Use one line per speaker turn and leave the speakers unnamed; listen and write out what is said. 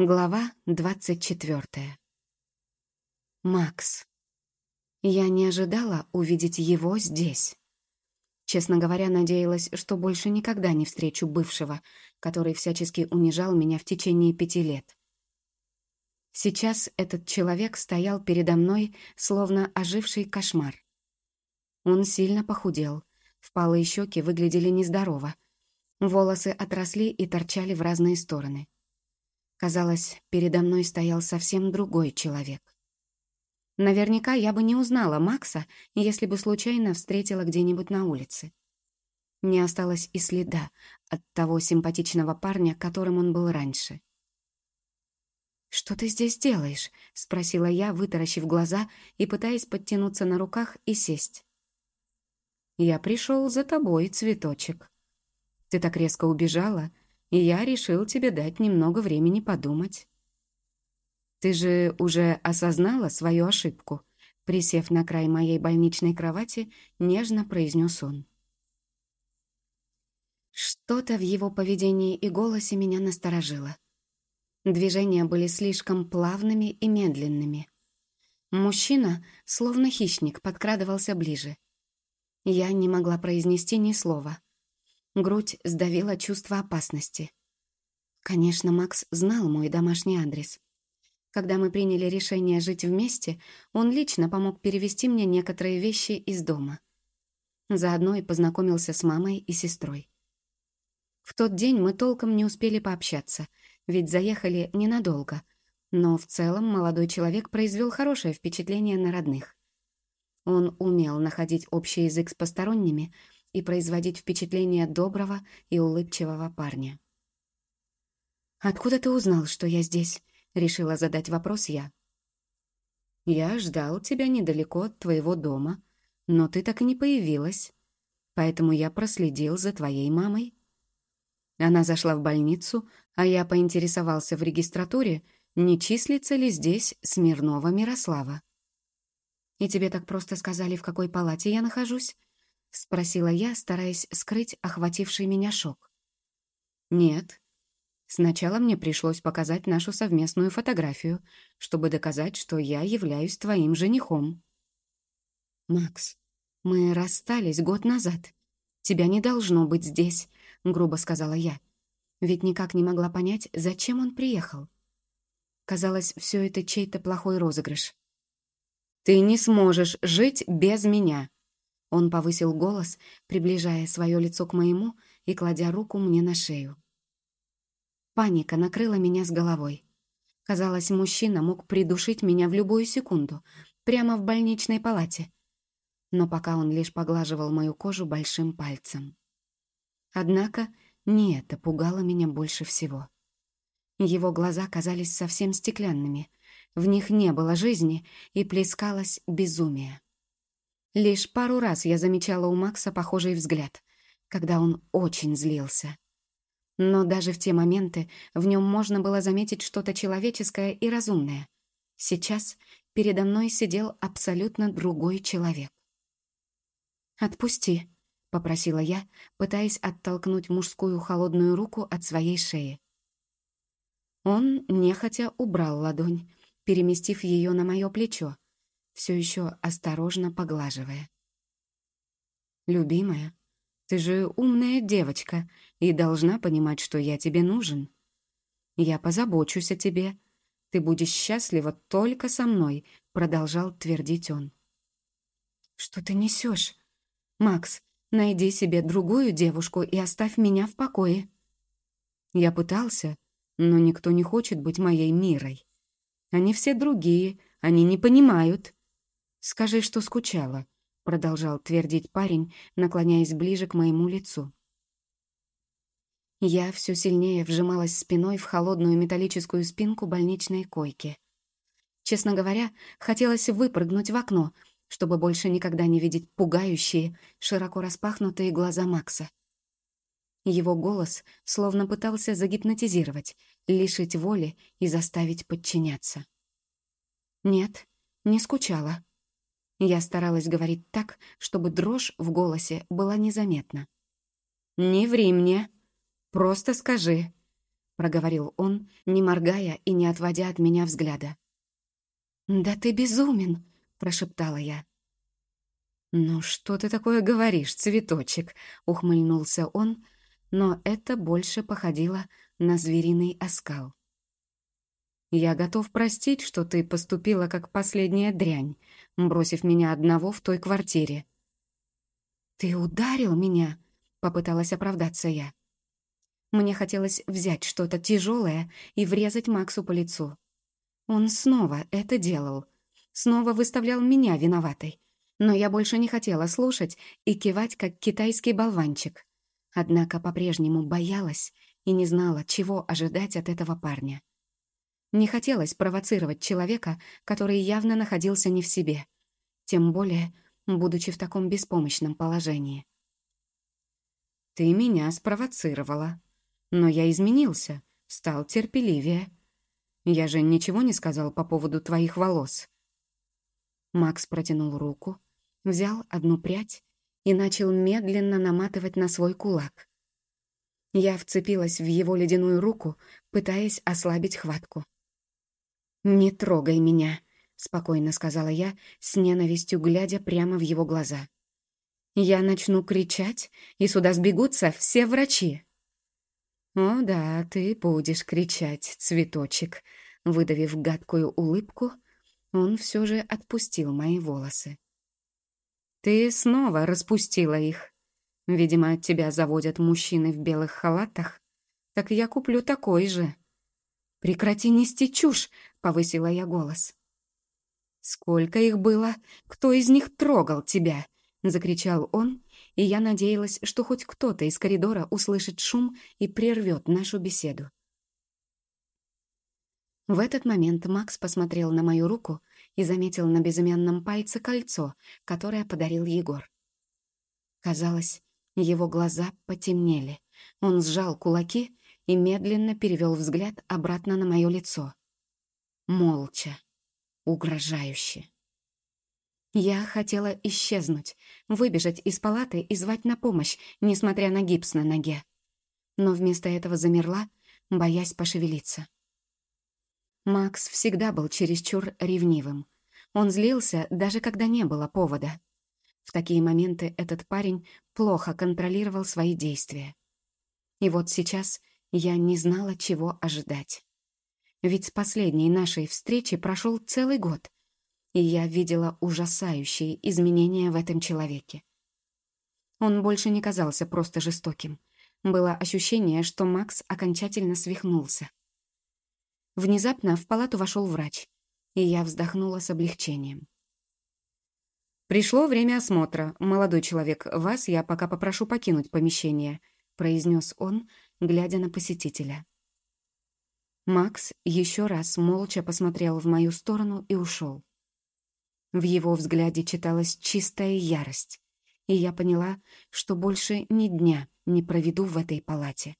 Глава двадцать четвертая. Макс. Я не ожидала увидеть его здесь. Честно говоря, надеялась, что больше никогда не встречу бывшего, который всячески унижал меня в течение пяти лет. Сейчас этот человек стоял передо мной, словно оживший кошмар. Он сильно похудел, впалые щеки выглядели нездорово, волосы отросли и торчали в разные стороны. Казалось, передо мной стоял совсем другой человек. Наверняка я бы не узнала Макса, если бы случайно встретила где-нибудь на улице. Не осталось и следа от того симпатичного парня, которым он был раньше. «Что ты здесь делаешь?» — спросила я, вытаращив глаза и пытаясь подтянуться на руках и сесть. «Я пришел за тобой, цветочек. Ты так резко убежала, и я решил тебе дать немного времени подумать. Ты же уже осознала свою ошибку, присев на край моей больничной кровати, нежно произнес он. Что-то в его поведении и голосе меня насторожило. Движения были слишком плавными и медленными. Мужчина, словно хищник, подкрадывался ближе. Я не могла произнести ни слова — Грудь сдавила чувство опасности. Конечно, Макс знал мой домашний адрес. Когда мы приняли решение жить вместе, он лично помог перевести мне некоторые вещи из дома. Заодно и познакомился с мамой и сестрой. В тот день мы толком не успели пообщаться, ведь заехали ненадолго, но в целом молодой человек произвел хорошее впечатление на родных. Он умел находить общий язык с посторонними — и производить впечатление доброго и улыбчивого парня. «Откуда ты узнал, что я здесь?» — решила задать вопрос я. «Я ждал тебя недалеко от твоего дома, но ты так и не появилась, поэтому я проследил за твоей мамой». Она зашла в больницу, а я поинтересовался в регистратуре, не числится ли здесь Смирнова Мирослава. «И тебе так просто сказали, в какой палате я нахожусь?» — спросила я, стараясь скрыть охвативший меня шок. «Нет. Сначала мне пришлось показать нашу совместную фотографию, чтобы доказать, что я являюсь твоим женихом». «Макс, мы расстались год назад. Тебя не должно быть здесь», — грубо сказала я. Ведь никак не могла понять, зачем он приехал. Казалось, все это чей-то плохой розыгрыш. «Ты не сможешь жить без меня», он повысил голос, приближая свое лицо к моему и кладя руку мне на шею. Паника накрыла меня с головой. Казалось, мужчина мог придушить меня в любую секунду, прямо в больничной палате. Но пока он лишь поглаживал мою кожу большим пальцем. Однако не это пугало меня больше всего. Его глаза казались совсем стеклянными, в них не было жизни и плескалось безумие. Лишь пару раз я замечала у Макса похожий взгляд, когда он очень злился. Но даже в те моменты в нем можно было заметить что-то человеческое и разумное. Сейчас передо мной сидел абсолютно другой человек. «Отпусти», — попросила я, пытаясь оттолкнуть мужскую холодную руку от своей шеи. Он нехотя убрал ладонь, переместив ее на мое плечо, все еще осторожно поглаживая. «Любимая, ты же умная девочка и должна понимать, что я тебе нужен. Я позабочусь о тебе. Ты будешь счастлива только со мной», — продолжал твердить он. «Что ты несешь? Макс, найди себе другую девушку и оставь меня в покое». Я пытался, но никто не хочет быть моей мирой. Они все другие, они не понимают. «Скажи, что скучала», — продолжал твердить парень, наклоняясь ближе к моему лицу. Я все сильнее вжималась спиной в холодную металлическую спинку больничной койки. Честно говоря, хотелось выпрыгнуть в окно, чтобы больше никогда не видеть пугающие, широко распахнутые глаза Макса. Его голос словно пытался загипнотизировать, лишить воли и заставить подчиняться. Нет, не скучала. Я старалась говорить так, чтобы дрожь в голосе была незаметна. «Не ври мне. Просто скажи. проговорил он, не моргая и не отводя от меня взгляда. «Да ты безумен!» — прошептала я. «Ну что ты такое говоришь, цветочек?» — ухмыльнулся он, но это больше походило на звериный оскал. «Я готов простить, что ты поступила как последняя дрянь, бросив меня одного в той квартире». «Ты ударил меня?» — попыталась оправдаться я. Мне хотелось взять что-то тяжелое и врезать Максу по лицу. Он снова это делал. Снова выставлял меня виноватой. Но я больше не хотела слушать и кивать, как китайский болванчик. Однако по-прежнему боялась и не знала, чего ожидать от этого парня. Не хотелось провоцировать человека, который явно находился не в себе, тем более, будучи в таком беспомощном положении. «Ты меня спровоцировала», но я изменился, стал терпеливее. Я же ничего не сказал по поводу твоих волос. Макс протянул руку, взял одну прядь и начал медленно наматывать на свой кулак. Я вцепилась в его ледяную руку, пытаясь ослабить хватку. «Не трогай меня», — спокойно сказала я, с ненавистью глядя прямо в его глаза. «Я начну кричать, и сюда сбегутся все врачи». «О да, ты будешь кричать, цветочек», — выдавив гадкую улыбку, он все же отпустил мои волосы. «Ты снова распустила их. Видимо, тебя заводят мужчины в белых халатах. Так я куплю такой же». «Прекрати нести чушь!» — повысила я голос. «Сколько их было? Кто из них трогал тебя?» — закричал он, и я надеялась, что хоть кто-то из коридора услышит шум и прервет нашу беседу. В этот момент Макс посмотрел на мою руку и заметил на безымянном пальце кольцо, которое подарил Егор. Казалось, его глаза потемнели. Он сжал кулаки и медленно перевел взгляд обратно на мое лицо. Молча, угрожающе. Я хотела исчезнуть, выбежать из палаты и звать на помощь, несмотря на гипс на ноге. Но вместо этого замерла, боясь пошевелиться. Макс всегда был чересчур ревнивым. Он злился, даже когда не было повода. В такие моменты этот парень плохо контролировал свои действия. И вот сейчас я не знала, чего ожидать. Ведь с последней нашей встречи прошел целый год — и я видела ужасающие изменения в этом человеке. Он больше не казался просто жестоким. Было ощущение, что Макс окончательно свихнулся. Внезапно в палату вошел врач, и я вздохнула с облегчением. «Пришло время осмотра. Молодой человек, вас я пока попрошу покинуть помещение», произнес он, глядя на посетителя. Макс еще раз молча посмотрел в мою сторону и ушел. В его взгляде читалась чистая ярость, и я поняла, что больше ни дня не проведу в этой палате.